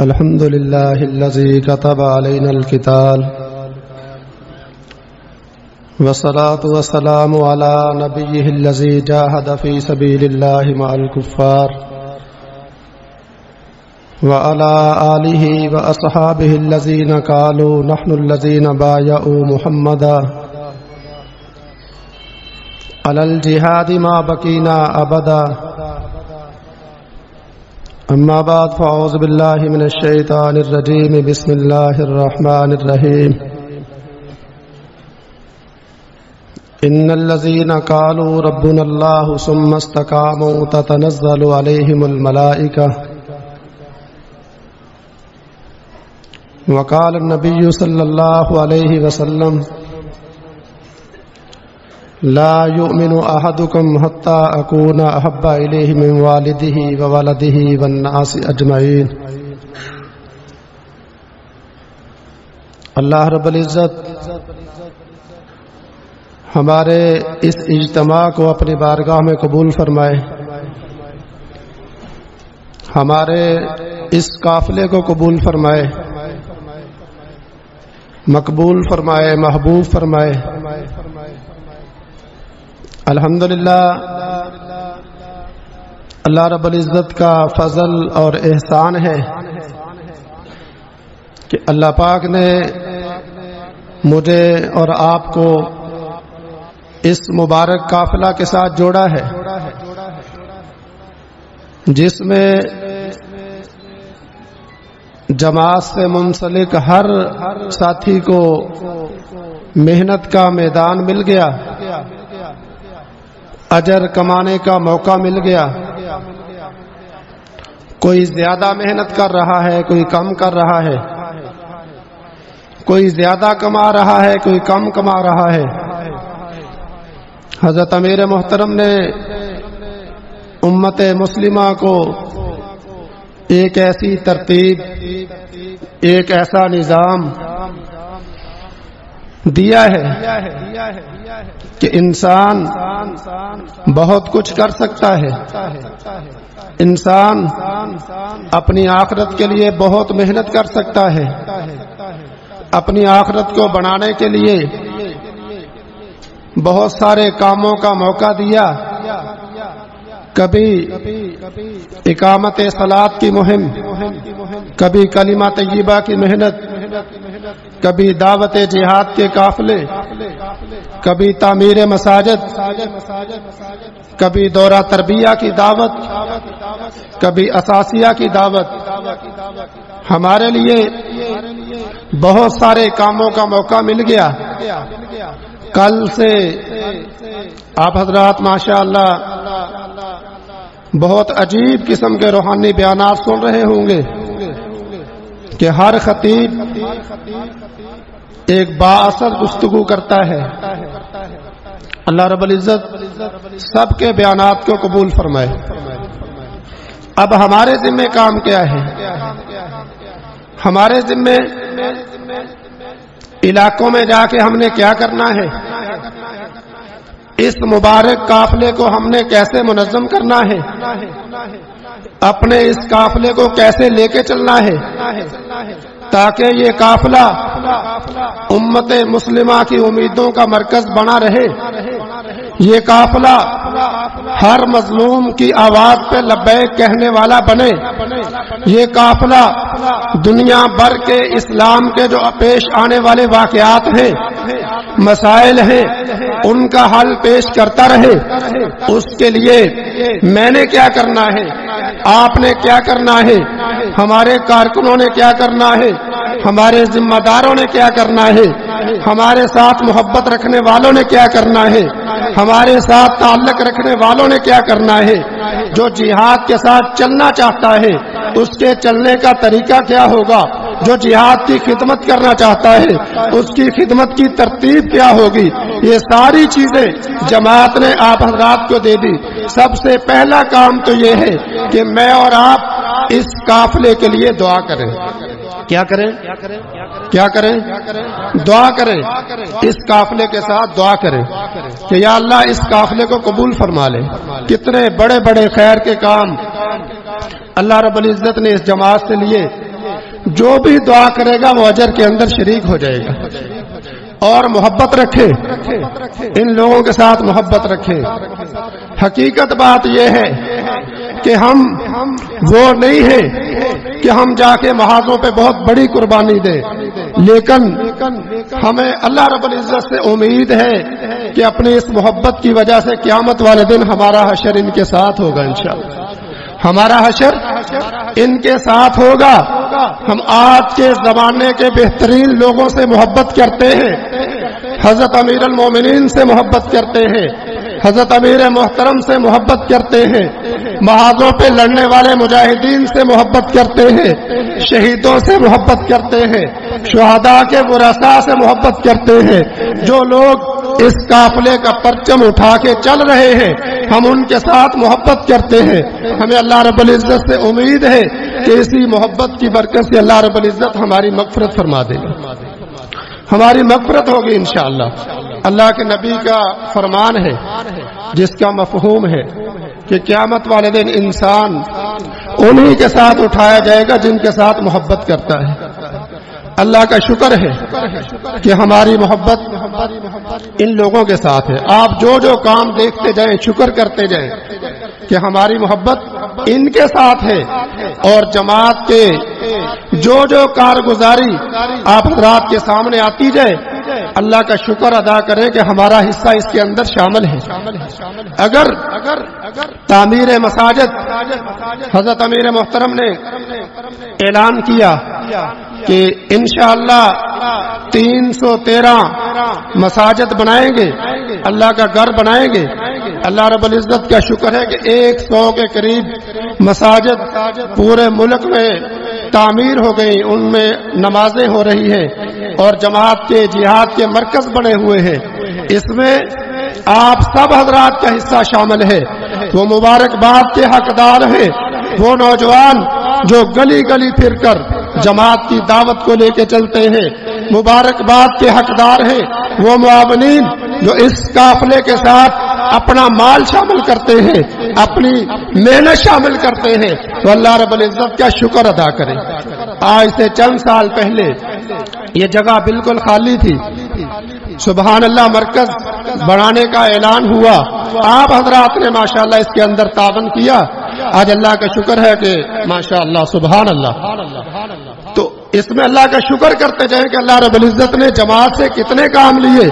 الحمد لله الذي كتب علينا الكتاب والصلاة والسلام على نبيه الذي جاهد في سبيل الله مع الكفار وعلى آله وأصحابه الذين قالوا نحن الذين بايعوا محمدا على الجهاد ما بقينا أبدا أما بعد، فأعوذ بالله من الشيطان الرجيم. بسم الله الرحمن الرحيم. إن الذين قالوا ربنا الله ثم استقاموا تتنزل عليهم الملائكة. وقال النبي صلى الله عليه وسلم لا يؤمن أحدكم حتى أكون أحب إليه من والده وولده والناس أجمعين. اللہ رب العزت ہمارے اس اجتماع کو اپنی بارگاہ میں قبول فرمائے۔ ہمارے اس قافلے کو قبول فرمائے۔ مقبول فرمائے، محبوب فرمائے۔ الحمد اللہ رب العزت کا فضل اور احسان ہے کہ اللہ پاک نے مجھے اور آپ کو اس مبارک قافلہ کے ساتھ جوڑا ہے، جس میں جماعت سے منسلک ہر ساتھی کو محنت کا میدان مل گیا۔ اجر کمانے کا موقع مل گیا۔ کوئی زیادہ محنت کر رہا ہے، کوئی کم کر رہا ہے۔ کوئی زیادہ کما رہا ہے، کوئی کم کما رہا ہے۔ حضرت امیر محترم نے امت مسلمہ کو ایک ایسی ترتیب، ایک ایسا نظام دیا ہے کہ انسان بہت کچھ کر سکتا ہے۔ انسان اپنی آخرت کے لیے بہت محنت کر سکتا ہے۔ اپنی آخرت کو بنانے کے لیے بہت سارے کاموں کا موقع دیا۔ کبھی اقامت سلاد کی مہم، کبھی کلمہ طیبہ کی محنت، کبھی دعوت جہاد کے قافلے، کبھی تعمیر مساجد، کبھی دورہ تربیہ کی دعوت، کبھی اساسیہ کی دعوت۔ ہمارے لیے بہت سارے کاموں کا موقع مل گیا۔ کل سے آپ حضرات ماشاء اللہ بہت عجیب قسم کے روحانی بیانات سن رہے ہوں گے کہ ہر خطیب ایک با اثر گفتگو کرتا ہے۔ اللہ رب العزت سب کے بیانات کو قبول فرمائے۔ اب ہمارے ذمے کام کیا ہے؟ ہمارے ذمے علاقوں میں جا کے ہم نے کیا کرنا ہے؟ اس مبارک قافلے کو ہم نے کیسے منظم کرنا ہے؟ اپنے اس قافلے کو کیسے لے کے چلنا ہے؟ تاکہ یہ قافلہ امت مسلمہ کی امیدوں کا مرکز بنا رہے۔ یہ قافلہ ہر مظلوم کی آواز پہ لبیک کہنے والا بنے۔ یہ قافلہ دنیا بھر کے اسلام کے جو پیش آنے والے واقعات ہیں مسائل ہیں، ان کا حل پیش کرتا رہے۔ اس کے لیے میں نے کیا کرنا ہے؟ آپ نے کیا کرنا ہے؟ ہمارے کارکنوں نے کیا کرنا ہے؟ ہمارے ذمہ داروں نے کیا کرنا ہے؟ ہمارے ساتھ محبت رکھنے والوں نے کیا کرنا ہے؟ ہمارے ساتھ تعلق رکھنے والوں نے کیا کرنا ہے؟ جو جہاد کے ساتھ چلنا چاہتا ہے، اس کے چلنے کا طریقہ کیا ہوگا؟ جو جہاد کی خدمت کرنا چاہتا ہے اس کی خدمت کی ترتیب کیا ہوگی؟ یہ ساری چیزیں جماعت نے آپ حضرات کو دے دی۔ سب سے پہلا کام تو یہ ہے کہ میں اور آپ اس قافلے کے لیے دعا کریں۔ کیا کریں؟ کیا کریں؟ دعا کریں۔ اس قافلے کے ساتھ دعا کریں کہ یا اللہ اس قافلے کو قبول فرما لے۔ کتنے بڑے بڑے خیر کے کام اللہ رب العزت نے اس جماعت سے لیے۔ جو بھی دعا کرے گا وہ اجر کے اندر شریک ہو جائے گا۔ اور محبت رکھے۔ ان لوگوں کے ساتھ محبت رکھے۔ حقیقت بات یہ ہے کہ ہم وہ نہیں ہیں کہ ہم جا کے محاذوں پہ بہت بڑی قربانی دیں۔ لیکن ہمیں اللہ رب العزت سے امید ہے کہ اپنی اس محبت کی وجہ سے قیامت والے دن ہمارا حشر ان کے ساتھ ہوگا انشاءاللہ۔ ہمارا حشر ان کے ساتھ ہوگا۔ ہم آج کے زمانے کے بہترین لوگوں سے محبت کرتے ہیں۔ حضرت امیر المومنین سے محبت کرتے ہیں۔ حضرت امیر محترم سے محبت کرتے ہیں۔ محاذوں پہ لڑنے والے مجاہدین سے محبت کرتے ہیں۔ شہیدوں سے محبت کرتے ہیں۔ شہداء کے برسا سے محبت کرتے ہیں۔ جو لوگ اس قافلے کا پرچم اٹھا کے چل رہے ہیں۔ ہم ان کے ساتھ محبت کرتے ہیں۔ ہمیں اللہ رب العزت سے امید ہے کہ اسی محبت کی برکت سے اللہ رب العزت ہماری مغفرت فرما دے گا۔ ہماری مغفرت ہوگی انشاءاللہ۔ اللہ کے نبی کا فرمان ہے، جس کا مفہوم ہے کہ قیامت والے دن انسان انہی کے ساتھ اٹھایا جائے گا جن کے ساتھ محبت کرتا ہے۔ اللہ کا شکر ہے کہ ہماری محبت ان لوگوں کے ساتھ ہے۔ آپ جو جو کام دیکھتے جائیں، شکر کرتے جائیں کہ ہماری محبت ان کے ساتھ ہے۔ اور جماعت کے جو جو کارگزاری آپ رات کے سامنے آتی جائے، اللہ کا شکر ادا کریں کہ ہمارا حصہ اس کے اندر شامل ہے۔ اگر تعمیر مساجد حضرت امیر محترم نے اعلان کیا کہ انشاءاللہ تین سو تیرہ مساجد بنائیں گے، اللہ کا گھر بنائیں گے۔ اللہ رب العزت کا شکر ہے کہ ایک سو کے قریب مساجد پورے ملک میں تعمیر ہو گئی ان میں نمازیں ہو رہی ہیں اور جماعت کے جہاد کے مرکز بنے ہوئے ہیں۔ اس میں آپ سب حضرات کا حصہ شامل ہے۔ وہ مبارکباد کے حقدار ہیں۔ وہ نوجوان جو گلی گلی پھر کر جماعت کی دعوت کو لے کے چلتے ہیں مبارکباد کے حقدار ہیں۔ وہ معاونین جو اس قافلے کے ساتھ اپنا مال شامل کرتے ہیں، اپنی محنت شامل کرتے ہیں۔ تو اللہ رب العزت کا شکر ادا کریں آج سے چند سال پہلے یہ جگہ بالکل خالی تھی۔ سبحان اللہ، مرکز بڑھانے کا اعلان ہوا۔ آپ حضرات نے ماشاءاللہ اس کے اندر تعاون کیا۔ آج اللہ کا شکر ہے کہ ماشاء اللہ سبحان اللہ تو اس میں اللہ کا شکر کرتے جائیں کہ اللہ رب العزت نے جماعت سے کتنے کام لیے۔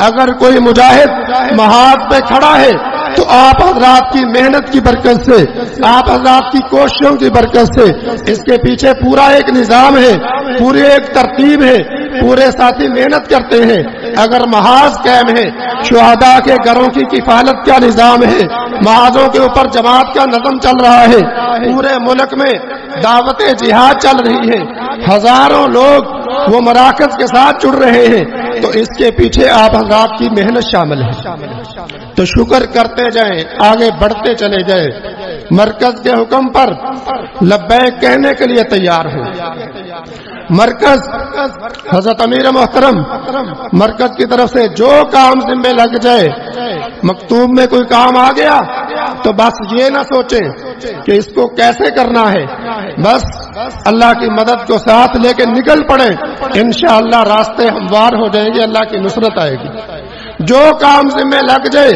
اگر کوئی مجاہد محاذ پہ کھڑا ہے، تو آپ حضرات کی محنت کی برکت سے، آپ حضرات کی کوششوں کی برکت سے، اس کے پیچھے پورا ایک نظام ہے، پوری ایک ترتیب ہے، پورے ساتھی محنت کرتے ہیں۔ اگر محاذ قائم ہے، شہداء کے گھروں کی کفالت کا نظام ہے، محاذوں کے اوپر جماعت کا نظم چل رہا ہے، پورے ملک میں دعوت جہاد چل رہی ہے، ہزاروں لوگ وہ مراکز کے ساتھ جڑ رہے ہیں۔ تو اس کے پیچھے آپ حضرات کی محنت شامل ہے تو شکر کرتے جائیں، آگے بڑھتے چلے جائیں۔ مرکز کے حکم پر لبیک کہنے کے لیے تیار ہوں مرکز، حضرت امیر محترم، مرکز کی طرف سے جو کام ذمے لگ جائے، مکتوب میں کوئی کام آ گیا تو بس یہ نہ سوچیں کہ اس کو کیسے کرنا ہے۔ بس اللہ کی مدد کو ساتھ لے کے نکل پڑے۔ انشاءاللہ راستے ہموار ہو جائیں گے، اللہ کی نصرت آئے گی۔ جو کام ذمہ لگ جائے،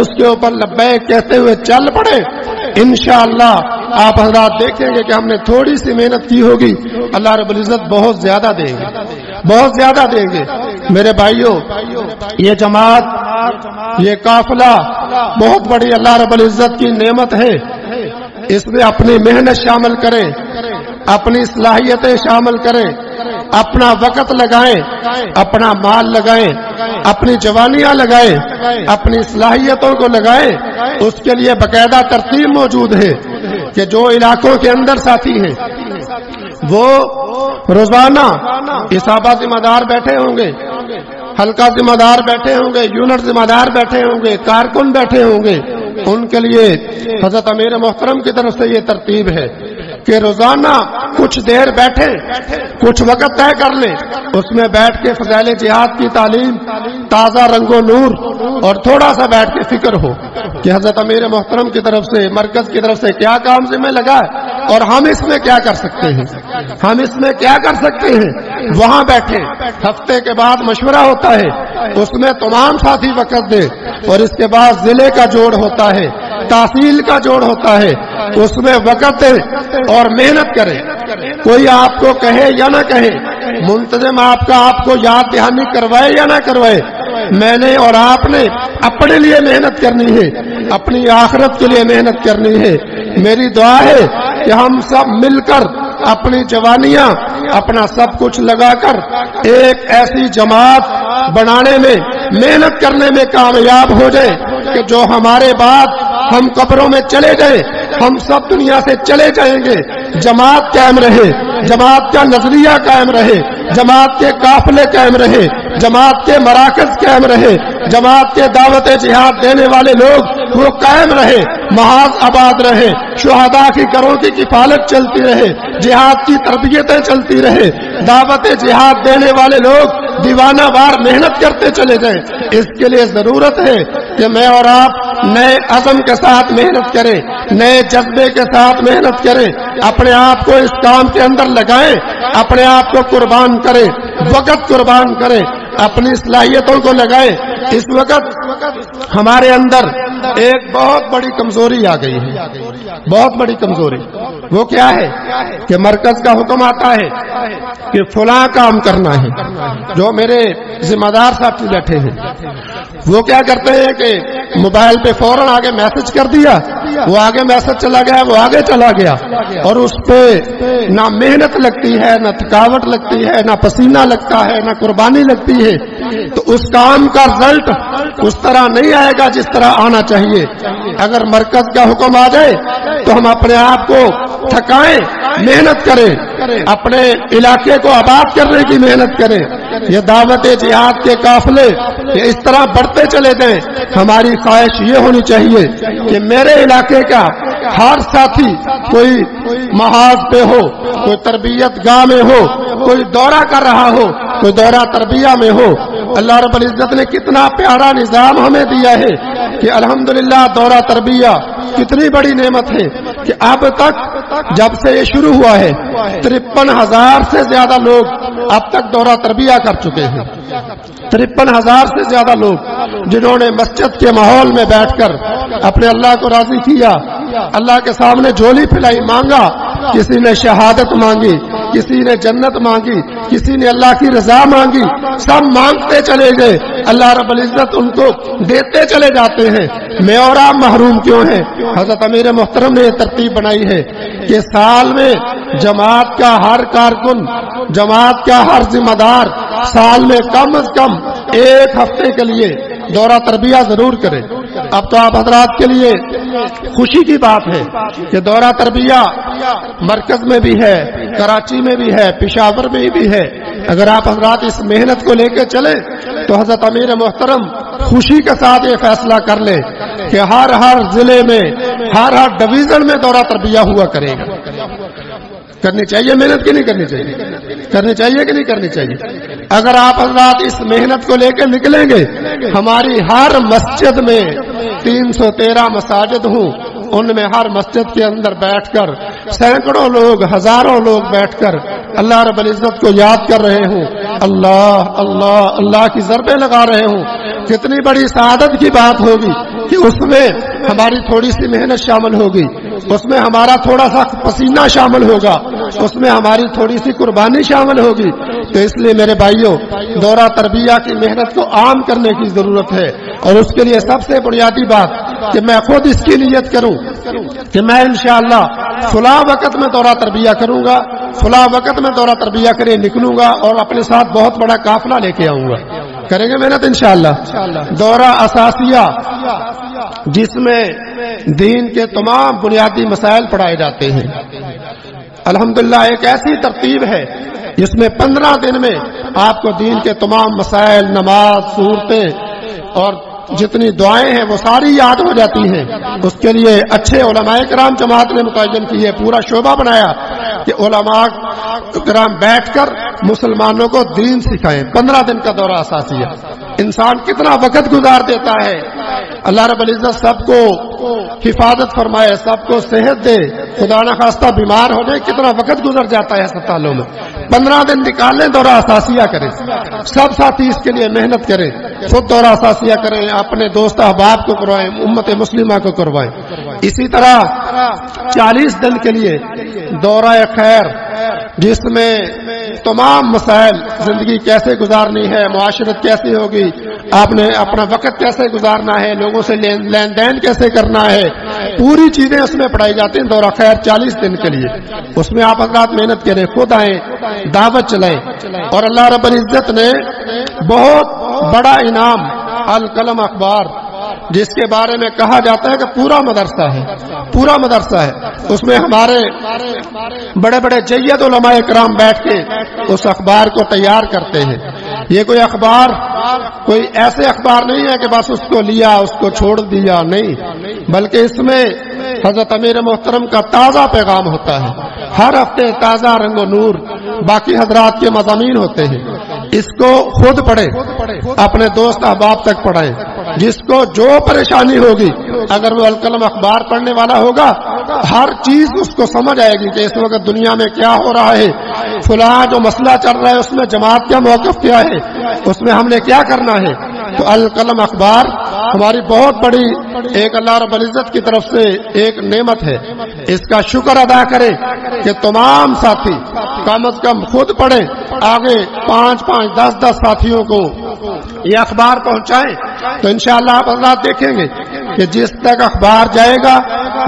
اس کے اوپر لبیک کہتے ہوئے چل پڑے۔ انشاءاللہ آپ حضرات دیکھیں گے کہ ہم نے تھوڑی سی محنت کی ہوگی۔ اللہ رب العزت بہت زیادہ دیں گے۔ بہت زیادہ دیں گے۔ میرے بھائیوں، یہ جماعت، یہ قافلہ بہت بڑی اللہ رب العزت کی نعمت ہے۔ اس میں اپنی محنت شامل کریں، اپنی صلاحیتیں شامل کریں، اپنا وقت لگائیں، اپنا مال لگائیں، اپنی جوانیاں لگائیں، اپنی صلاحیتوں کو لگائیں۔ اس کے لیے باقاعدہ ترتیب موجود ہے۔ کہ جو علاقوں کے اندر ساتھی ہیں، وہ روزانہ اسابہ ذمہ دار بیٹھے ہوں گے ہلکا ذمہ دار بیٹھے ہوں گے، یونٹ ذمہ دار بیٹھے ہوں گے، کارکن بیٹھے ہوں گے، ان کے لیے حضرت امیر محترم کی طرف سے یہ ترتیب ہے کہ روزانہ کچھ دیر بیٹھے کچھ وقت طے کر لیں، اس میں بیٹھ کے فضائل جہاد کی تعلیم تازہ رنگ و نور اور تھوڑا سا بیٹھ کے فکر ہو کہ حضرت امیر محترم کی طرف سے، مرکز کی طرف سے کیا کام ذمہ لگا ہے اور ہم اس میں کیا کر سکتے ہیں؟ ہم اس میں کیا کر سکتے ہیں؟ وہاں بیٹھے۔ ہفتے کے بعد مشورہ ہوتا ہے، اس میں تمام ساتھی وقت دے اور اس کے بعد ضلع کا جوڑ ہوتا ہے، تحصیل کا جوڑ ہوتا ہے۔ اس میں وقت دے اور محنت کرے۔ کوئی آپ کو کہے یا نہ کہے، منتظم آپ کا آپ کو یاد دہانی کروائے یا نہ کروائے میں نے اور آپ نے اپنے لیے محنت کرنی ہے، اپنی آخرت کے لیے محنت کرنی ہے۔ میری دعا ہے کہ ہم سب مل کر اپنی جوانیاں، اپنا سب کچھ لگا کر ایک ایسی جماعت بنانے میں، محنت کرنے میں کامیاب ہو جائے کہ جو ہمارے بعد ہم قبروں میں چلے جائیں، ہم سب دنیا سے چلے جائیں گے۔ جماعت قائم رہے، جماعت کا نظریہ قائم رہے، جماعت کے قافلے قائم رہے۔ جماعت کے مراکز قائم رہے، جماعت کے دعوت جہاد دینے والے لوگ وہ قائم رہے، محاذ آباد رہے شہدا کی کروں کی کفالت چلتی رہے، جہاد کی تربیتیں چلتی رہے، دعوت جہاد دینے والے لوگ دیوانہ وار محنت کرتے چلے جائیں اس کے لیے ضرورت ہے کہ میں اور آپ نئے عزم کے ساتھ محنت کریں، نئے جذبے کے ساتھ محنت کریں، اپنے آپ کو اس کام کے اندر لگائیں، اپنے آپ کو قربان کریں، وقت قربان کریں اپنی صلاحیتوں کو لگائے اس وقت ہمارے اندر ایک بہت بڑی کمزوری آ گئی ہے۔ بہت بڑی کمزوری۔ وہ کیا ہے کہ مرکز کا حکم آتا ہے کہ فلاں کام کرنا ہے۔ جو میرے ذمہ دار صاحب بیٹھے ہیں۔ وہ کیا کرتے ہیں کہ موبائل پہ فوراً آگے میسج کر دیا۔ وہ آگے میسج چلا گیا، وہ آگے چلا گیا۔ اور اس پہ نہ محنت لگتی ہے، نہ تھکاوٹ لگتی ہے، نہ پسینہ لگتا ہے، نہ قربانی لگتی ہے۔ تو اس کام کا رزلٹ اس طرح نہیں آئے گا جس طرح آنا چاہیے۔ اگر مرکز کا حکم آ جائے تو ہم اپنے آپ کو تھکائیں، محنت کریں۔ اپنے علاقے کو آباد کرنے کی محنت کریں۔ یہ دعوت جہاد کے قافلے یہ اس طرح بڑھتے چلے گئے۔ ہماری خواہش یہ ہونی چاہیے کہ میرے علاقے کا ہر ساتھی کوئی محاذ پہ ہو، کوئی تربیت گاہ میں ہو، کوئی دورہ کر رہا ہو، کوئی دورہ تربیہ میں ہو۔ اللہ رب العزت نے کتنا پیارا نظام ہمیں دیا ہے کہ الحمدللہ دورہ تربیہ کتنی بڑی نعمت ہے کہ اب تک جب سے یہ شروع ہوا ہے، ترپن ہزار سے زیادہ لوگ اب تک دورہ تربیہ کر چکے ہیں۔ ترپن ہزار سے زیادہ لوگ جنہوں نے مسجد کے ماحول میں بیٹھ کر اپنے اللہ کو راضی کیا، اللہ کے سامنے جولی پھلائی، مانگا، کسی نے شہادت مانگی، کسی نے جنت مانگی، کسی نے اللہ کی رضا مانگی، سب مانگتے چلے گئے۔ اللہ رب العزت ان کو دیتے چلے جاتے ہیں۔ میں اور آپ محروم کیوں ہیں؟ حضرت امیر محترم نے یہ ترتیب بنائی ہے۔ کہ سال میں جماعت کا ہر کارکن، جماعت کا ہر ذمہ دار سال میں کم از کم ایک ہفتے کے لیے دورہ تربیہ ضرور کرے۔ اب تو آپ حضرات کے لیے خوشی کی بات ہے کہ دورہ تربیہ مرکز میں بھی ہے، کراچی میں بھی ہے، پشاور میں بھی ہے۔ اگر آپ حضرات اس محنت کو لے کے چلے تو حضرت امیر محترم خوشی کے ساتھ یہ فیصلہ کر لے کہ ہر ہر ضلع میں ہر ہر ڈویژن میں دورہ تربیہ ہوا کرے گا۔ کرنی چاہیے، محنت کی نہیں کرنی چاہیے۔ کرنی چاہیے کہ نہیں کرنی چاہیے۔ اگر آپ حضرات اس محنت کو لے کے نکلیں گے، ہماری ہر مسجد میں تین سو تیرہ مساجد ہوں۔ ان میں ہر مسجد کے اندر بیٹھ کر سینکڑوں لوگ، ہزاروں لوگ بیٹھ کر اللہ رب العزت کو یاد کر رہے ہوں۔ اللہ اللہ اللہ کی ضربے لگا رہے ہوں۔ کتنی بڑی سعادت کی بات ہوگی کہ اس میں ہماری تھوڑی سی محنت شامل ہوگی، اس میں ہمارا تھوڑا سا پسینہ شامل ہوگا، اس میں ہماری تھوڑی سی قربانی شامل ہوگی۔ تو اس لیے میرے بھائیوں، دورہ تربیہ کی محنت کو عام کرنے کی ضرورت ہے۔ اور اس کے لیے سب سے بنیادی بات کہ میں خود اس کی نیت کروں کہ میں انشاءاللہ شاء فلاں وقت میں دورہ تربیہ کروں گا، فلاں وقت میں دورہ تربیہ کرے نکلوں گا اور اپنے ساتھ بہت بڑا قافلہ لے کے آؤں گا۔ کریں گے محنت انشاءاللہ۔ دورہ اثاثیہ جس میں دین کے تمام بنیادی مسائل پڑھائے جاتے ہیں۔ الحمدللہ، ایک ایسی ترتیب ہے جس میں پندرہ دن میں آپ کو دین کے تمام مسائل، نماز، صورتیں اور جتنی دعائیں ہیں، وہ ساری یاد ہو جاتی ہیں۔ اس کے لیے اچھے علماء کرام جماعت نے متعین کی ہے پورا شعبہ بنایا۔ کہ علماء کرام بیٹھ کر مسلمانوں کو دین سکھائیں۔ پندرہ دن کا دورہ اثاثیہ انسان کتنا وقت گزار دیتا ہے۔ اللہ رب العزت سب کو حفاظت فرمائے، سب کو صحت دے۔ خدا نخواستہ بیمار ہو جائے کتنا وقت گزر جاتا ہے اسپتالوں میں۔ پندرہ دن نکال لیں دورہ اثاثیہ کریں۔ سب ساتھی اس کے لیے محنت کریں۔ خود دورہ اثاثیہ کریں، اپنے دوست احباب کو کروائیں، امت مسلمہ کو کروائیں۔ اسی طرح چالیس دن کے لیے دورہ خیر، جس میں تمام مسائل زندگی کیسے گزارنی ہے، معاشرت کیسی ہوگی، آپ نے اپنا وقت کیسے گزارنا ہے، لوگوں سے لین دین کیسے کرنا ہے، پوری چیزیں اس میں پڑھائی جاتی ہیں دورہ خیر چالیس دن کے لیے۔ اس میں آپ حضرات محنت کریں، خود آئیں، دعوت چلائیں۔ اور اللہ رب العزت نے بہت بڑا انعام، القلم اخبار جس کے بارے میں کہا جاتا ہے کہ پورا مدرسہ ہے، پورا مدرسہ ہے۔ اس میں ہمارے بڑے بڑے جید علماء کرام بیٹھ کے اس اخبار کو تیار کرتے ہیں۔ یہ کوئی اخبار، کوئی ایسے اخبار نہیں ہے کہ بس اس کو لیا، اس کو چھوڑ دیا، نہیں۔ بلکہ اس میں حضرت امیر محترم کا تازہ پیغام ہوتا ہے۔ ہر ہفتے تازہ رنگ و نور باقی حضرات کے مضامین ہوتے ہیں۔ اس کو خود پڑھے اپنے دوست احباب تک پڑھائیں۔ جس کو جو پریشانی ہوگی، اگر وہ القلم اخبار پڑھنے والا ہوگا، ہر چیز اس کو سمجھ آئے گی کہ اس وقت دنیا میں کیا ہو رہا ہے۔ فلاں جو مسئلہ چل رہا ہے، اس میں جماعت کا موقف کیا ہے؟ اس میں ہم نے کیا کرنا ہے؟ تو القلم اخبار ہماری بہت بڑی ایک اللہ رب العزت کی طرف سے ایک نعمت ہے۔ اس کا شکر ادا کرے کہ تمام ساتھی کم از کم خود پڑھیں، آگے پانچ پانچ دس دس ساتھیوں کو یہ اخبار پہنچائیں۔ تو انشاءاللہ آپ حضرات دیکھیں گے کہ جس تک اخبار جائے گا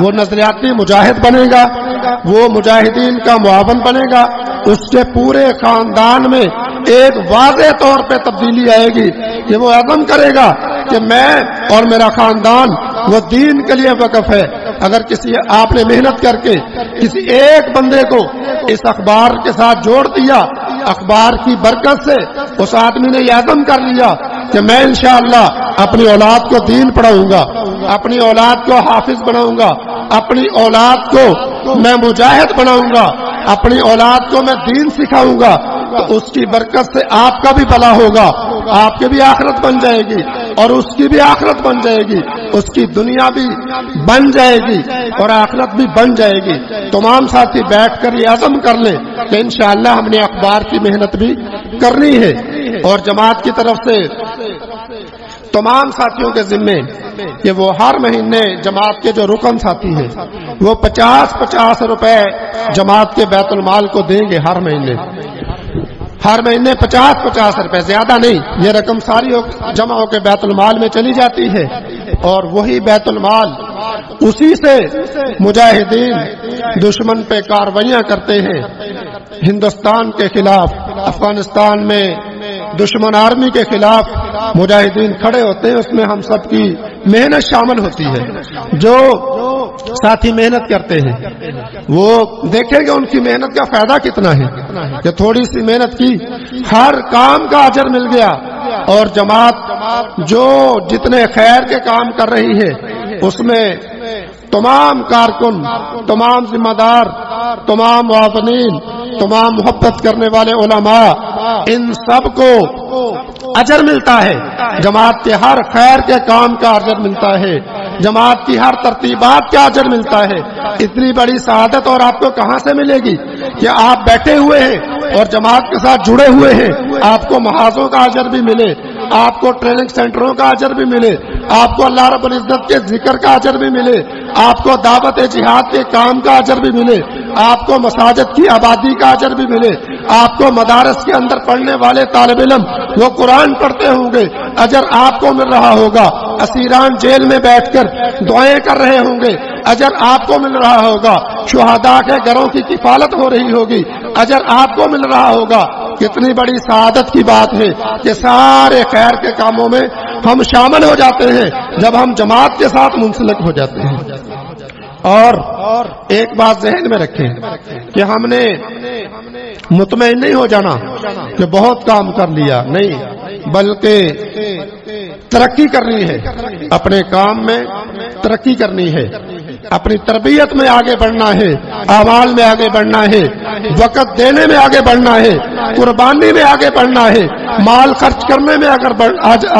وہ نظریاتی مجاہد بنے گا، وہ مجاہدین کا معاون بنے گا، اس کے پورے خاندان میں ایک واضح طور پہ تبدیلی آئے گی کہ وہ عزم کرے گا کہ میں اور میرا خاندان وہ دین کے لیے وقف ہے۔ اگر کسی آپ نے محنت کر کے کسی ایک بندے کو اس اخبار کے ساتھ جوڑ دیا، اخبار کی برکت سے اس آدمی نے یہ عزم کر لیا کہ میں انشاءاللہ اپنی اولاد کو دین پڑھاؤں گا، اپنی اولاد کو حافظ بناؤں گا اپنی اولاد کو میں مجاہد بناؤں گا، اپنی اولاد کو میں دین سکھاؤں گا، تو اس کی برکت سے آپ کا بھی بلا ہوگا، آپ کی بھی آخرت بن جائے گی اور اس کی بھی آخرت بن جائے گی، اس کی دنیا بھی بن جائے گی اور آخرت بھی بن جائے گی۔ تمام ساتھی بیٹھ کر یہ عزم کر لیں کہ انشاءاللہ ہم نے اخبار کی محنت بھی کرنی ہے اور جماعت کی طرف سے تمام ساتھیوں کے ذمے کہ وہ ہر مہینے جماعت کے جو رکن ساتھی ہیں، وہ پچاس پچاس روپے جماعت کے بیت المال کو دیں گے ہر مہینے۔ ہر مہینے پچاس پچاس روپے، زیادہ نہیں، یہ رقم ساری جمع ہو کے بیت المال میں چلی جاتی ہے۔ اور وہی بیت المال اسی سے مجاہدین دشمن پہ کاروائیاں کرتے ہیں۔ ہندوستان کے خلاف، افغانستان میں دشمن آرمی کے خلاف مجاہدین کھڑے ہوتے ہیں، اس میں ہم سب کی محنت شامل ہوتی ہے۔ جو ساتھی محنت کرتے ہیں، وہ دیکھیں گے ان کی محنت کا فائدہ کتنا ہے کہ تھوڑی سی محنت کی۔ ہر کام کا اجر مل گیا اور جماعت جو جتنے خیر کے کام کر رہی ہے، اس میں تمام کارکن، تمام ذمہ دار، تمام معاونین تمام محبت کرنے والے علماء، ان سب کو اجر ملتا ہے۔ جماعت کے ہر خیر کے کام کا اجر ملتا ہے۔ جماعت کی ہر ترتیبات کا اجر ملتا ہے۔ اتنی بڑی سعادت اور آپ کو کہاں سے ملے گی؟ کہ آپ بیٹھے ہوئے ہیں اور جماعت کے ساتھ جڑے ہوئے ہیں۔ آپ کو محاذوں کا اجر بھی ملے۔ آپ کو ٹریننگ سینٹروں کا اجر بھی ملے، آپ کو اللہ رب العزت کے ذکر کا اجر بھی ملے، آپ کو دعوت جہاد کے کام کا اجر بھی ملے، آپ کو مساجد کی آبادی کا اجر بھی ملے، آپ کو مدارس کے اندر پڑھنے والے طالب علم، وہ قرآن پڑھتے ہوں گے، اجر آپ کو مل رہا ہوگا۔ اسیران جیل میں بیٹھ کر دعائیں کر رہے ہوں گے، اجر آپ کو مل رہا ہوگا۔ شہدا کے گھروں کی کفالت ہو رہی ہوگی، اجر آپ کو مل رہا ہوگا۔ کتنی بڑی سعادت کی بات ہے کہ سارے خیر کے کاموں میں ہم شامل ہو جاتے ہیں جب ہم جماعت کے ساتھ منسلک ہو جاتے ہیں۔ اور ایک بات ذہن میں رکھیں کہ ہم نے مطمئن نہیں ہو جانا کہ بہت کام کر لیا، نہیں، بلکہ ترقی کرنی ہے، اپنے کام میں ترقی کرنی ہے۔ اپنی تربیت میں آگے بڑھنا ہے اعمال میں آگے بڑھنا ہے، وقت دینے میں آگے بڑھنا ہے، قربانی میں آگے بڑھنا ہے، مال خرچ کرنے میں اگر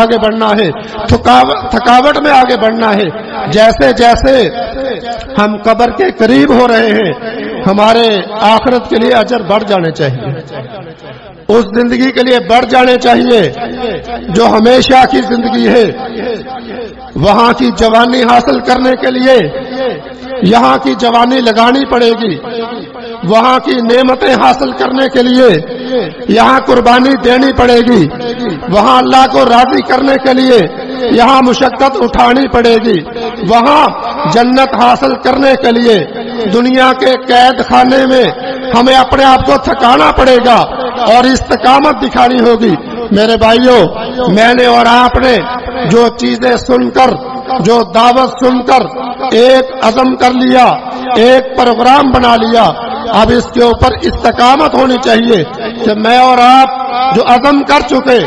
آگے بڑھنا ہے تھکاوٹ میں آگے بڑھنا ہے۔ جیسے جیسے ہم قبر کے قریب ہو رہے ہیں، ہمارے آخرت کے لیے اجر بڑھ جانے چاہیے۔ اس زندگی کے لیے بڑھ جانے چاہیے جو ہمیشہ کی زندگی ہے۔ وہاں کی جوانی حاصل کرنے کے لیے یہاں کی جوانی لگانی پڑے گی۔ وہاں کی نعمتیں حاصل کرنے کے لیے یہاں قربانی دینی پڑے گی۔ وہاں اللہ کو راضی کرنے کے لیے یہاں مشقت اٹھانی پڑے گی۔ وہاں جنت حاصل کرنے کے لیے دنیا کے قید خانے میں ہمیں اپنے آپ کو تھکانا پڑے گا۔ اور استقامت دکھانی ہوگی۔ میرے بھائیوں میں نے اور آپ نے جو چیزیں سن کر، جو دعوت سن کر ایک عزم کر لیا، ایک پروگرام بنا لیا، اب اس کے اوپر استقامت ہونی چاہیے کہ میں اور آپ جو عزم کر چکے،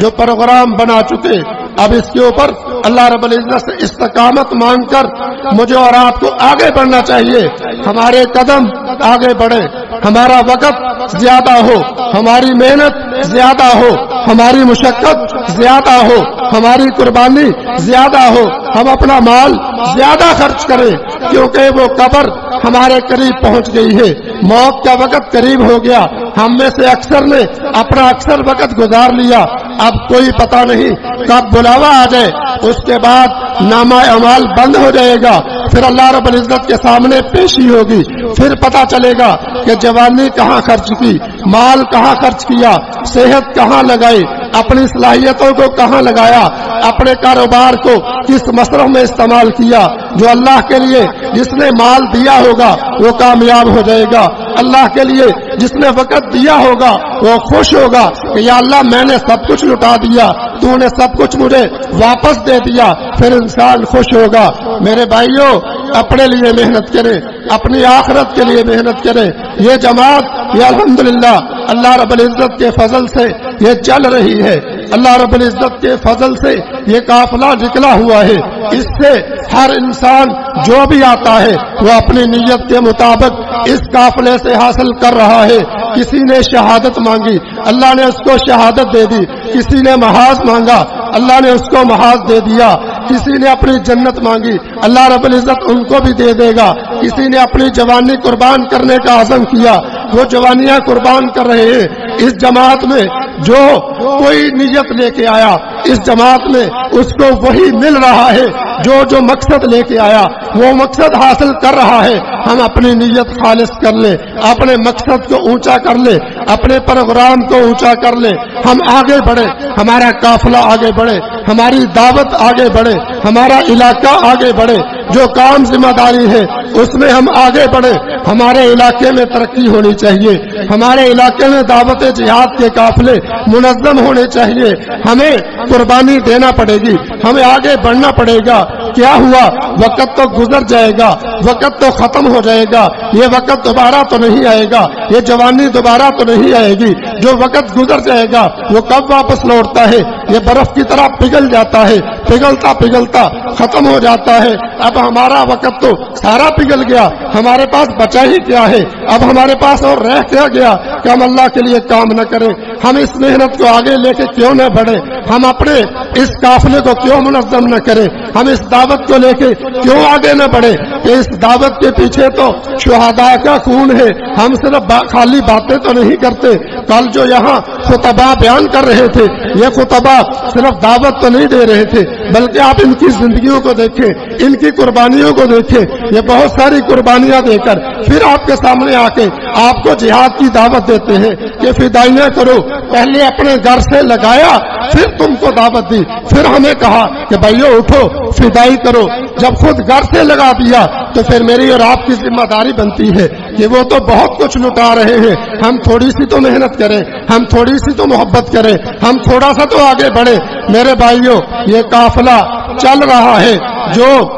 جو پروگرام بنا چکے، اب اس کے اوپر اللہ رب العزت سے استقامت مانگ کر مجھے اور آپ کو آگے بڑھنا چاہیے۔ ہمارے قدم آگے بڑھے ہمارا وقت زیادہ ہو۔ ہماری محنت زیادہ ہو۔ ہماری مشقت زیادہ ہو۔ ہماری قربانی زیادہ ہو۔ ہم اپنا مال زیادہ خرچ کریں، کیونکہ وہ قبر ہمارے قریب پہنچ گئی ہے۔ موت کا وقت قریب ہو گیا۔ ہم میں سے اکثر نے اپنا اکثر وقت گزار لیا۔ اب کوئی پتہ نہیں کب بلاوا آ جائے، اس کے بعد نامہ امال بند ہو جائے گا۔ پھر اللہ رب العزت کے سامنے پیشی ہوگی۔ پھر پتا چلے گا کہ جوانی کہاں خرچ کی، مال کہاں خرچ کیا، صحت کہاں لگائی، اپنی صلاحیتوں کو کہاں لگایا، اپنے کاروبار کو کس مصرف میں استعمال کیا۔ جو اللہ کے لیے جس نے مال دیا ہوگا، وہ کامیاب ہو جائے گا۔ اللہ کے لیے جس نے وقت دیا ہوگا وہ خوش ہوگا کہ یا اللہ میں نے سب کچھ لٹا دیا، تو نے سب کچھ مجھے واپس دے دیا، پھر انسان خوش ہوگا۔ میرے بھائیوں اپنے لیے محنت کرے اپنی آخرت کے لیے محنت کرے یہ جماعت، یہ الحمدللہ، اللہ رب العزت کے فضل سے یہ چل رہی ہے۔ اللہ رب العزت کے فضل سے یہ قافلہ نکلا ہوا ہے۔ اس سے ہر انسان جو بھی آتا ہے وہ اپنی نیت کے مطابق اس قافلے سے حاصل کر رہا ہے۔ کسی نے شہادت مانگی، اللہ نے اس کو شہادت دے دی۔ کسی نے محاذ مانگا، اللہ نے اس کو محاذ دے دیا۔ کسی نے اپنی جنت مانگی، اللہ رب العزت ان کو بھی دے دے گا۔ کسی نے اپنی جوانی قربان کرنے کا عزم کیا، وہ جوانیاں قربان کر رہے ہیں۔ اس جماعت میں جو کوئی نیت لے کے آیا، اس جماعت میں اس کو وہی مل رہا ہے جو جو مقصد لے کے آیا، وہ مقصد حاصل کر رہا ہے۔ ہم اپنی نیت خالص کر لیں، اپنے مقصد کو اونچا کر لیں، اپنے پروگرام کو اونچا کر لیں۔ ہم آگے بڑھے ہمارا قافلہ آگے بڑھے ہماری دعوت آگے بڑھے ہمارا علاقہ آگے بڑھے جو کام ذمہ داری ہے، اس میں ہم آگے بڑھے ہمارے علاقے میں ترقی ہونی چاہیے، ہمارے علاقے میں دعوت جہاد کے قافلے منظم ہونے چاہیے۔ ہمیں قربانی دینا پڑے گی۔ ہمیں آگے بڑھنا پڑے گا۔ کیا ہوا؟ وقت تو گزر جائے گا، وقت تو ختم ہو جائے گا، یہ وقت دوبارہ تو نہیں آئے گا، یہ جوانی دوبارہ تو نہیں آئے گی، جو وقت گزر جائے گا، وہ کب واپس لوٹتا ہے؟ یہ برف کی طرح پگھل جاتا ہے، پگھلتا پگھلتا ختم ہو جاتا ہے۔ اب ہمارا وقت تو سارا پگھل گیا، ہمارے پاس بچا ہی کیا ہے؟ اب ہمارے پاس اور رہ کیا گیا؟ کہ ہم اللہ کے لیے کام نہ کریں، ہم اس محنت کو آگے لے کے کیوں نہ بڑھے ہم اپنے اس قافلے کو کیوں منظم نہ کریں؟ ہم اس دعوت کو لے کے کیوں آگے نہ بڑھے؟ کہ اس دعوت کے پیچھے تو شہدا کا خون ہے۔ ہم صرف خالی باتیں تو نہیں کرتے۔ کل جو یہاں خطبہ بیان کر رہے تھے، یہ خطبہ صرف دعوت تو نہیں دے رہے تھے، بلکہ آپ ان کی زندگیوں کو دیکھیں، ان کی قربانیوں کو دیکھیں۔ یہ بہت ساری قربانیاں دے کر پھر آپ کے سامنے آ کے آپ کو جہاد کی دعوت دیتے ہیں کہ فدائیاں کرو۔ پہلے اپنے گھر سے لگایا، پھر تم کو دعوت دی۔ پھر ہمیں کہا کہ بھائیو اٹھو، فدائی کرو۔ جب خود گھر سے لگا دیا تو پھر میری اور آپ کی ذمہ داری بنتی ہے کہ وہ تو بہت کچھ لٹا رہے ہیں۔ ہم تھوڑی سی تو محنت کریں، ہم تھوڑی سی تو محبت کریں، ہم تھوڑا سا تو آگے بڑھے میرے بھائیوں، یہ قافلہ چل رہا ہے۔ جو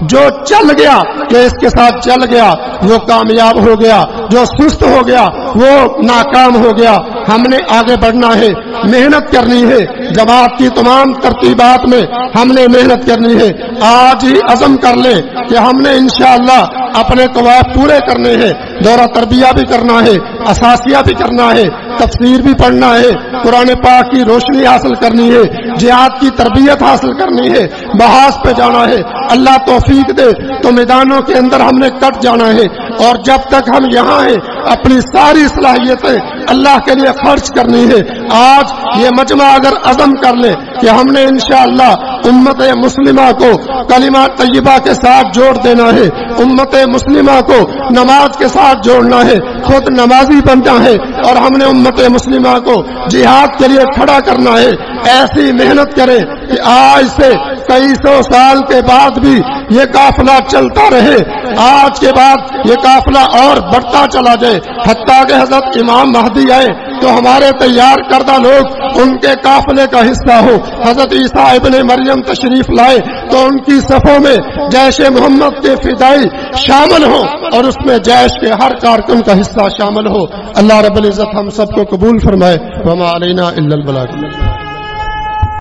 جو چل گیا جو اس کے ساتھ چل گیا، وہ کامیاب ہو گیا، جو سست ہو گیا، وہ ناکام ہو گیا۔ ہم نے آگے بڑھنا ہے، محنت کرنی ہے۔ جماعت کی تمام ترتیبات میں ہم نے محنت کرنی ہے، آج ہی عزم کر لیں کہ ہم نے انشاءاللہ اپنے قواعد پورے کرنے ہیں۔ دورہ تربیہ بھی کرنا ہے اثاثیہ بھی کرنا ہے۔ تفسیر بھی پڑھنا ہے، قرآن پاک کی روشنی حاصل کرنی ہے، جہاد کی تربیت حاصل کرنی ہے، بحاث پہ جانا ہے۔ اللہ توفیق دے تو میدانوں کے اندر ہم نے کٹ جانا ہے۔ اور جب تک ہم یہاں ہیں، اپنی ساری صلاحیتیں اللہ کے لیے خرچ کرنی ہے۔ آج یہ مجمع اگر عزم کر لے کہ ہم نے انشاءاللہ امت مسلمہ کو کلمہ طیبہ کے ساتھ جوڑ دینا ہے، امت مسلمہ کو نماز کے ساتھ جوڑنا ہے۔ خود نمازی بننا ہے اور ہم نے امت مسلمہ کو جہاد کے لیے کھڑا کرنا ہے، ایسی محنت کریں کہ آج سے کئی سو سال کے بعد بھی یہ قافلہ چلتا رہے۔ آج کے بعد یہ قافلہ اور بڑھتا چلا جائے۔ حتیٰ کہ حضرت امام مہدی آئے۔ تو ہمارے تیار کردہ لوگ ان کے قافلے کا حصہ ہو، حضرت عیسیٰ ابن مریم تشریف لائے، تو ان کی صفوں میں جیش محمد کے فدائی شامل ہو اور اس میں جیش کے ہر کارکن کا حصہ شامل ہو۔ اللہ رب العزت ہم سب کو قبول فرمائے۔ وما علینا البلاک